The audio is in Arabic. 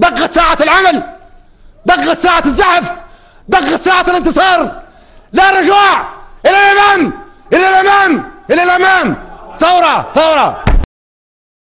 دقة ساعة العمل دقة ساعة الزحف دقة ساعة الانتصار. لا رجوع إلى الأمام إلى الأمام إلى الأمام. ثورة ثورة.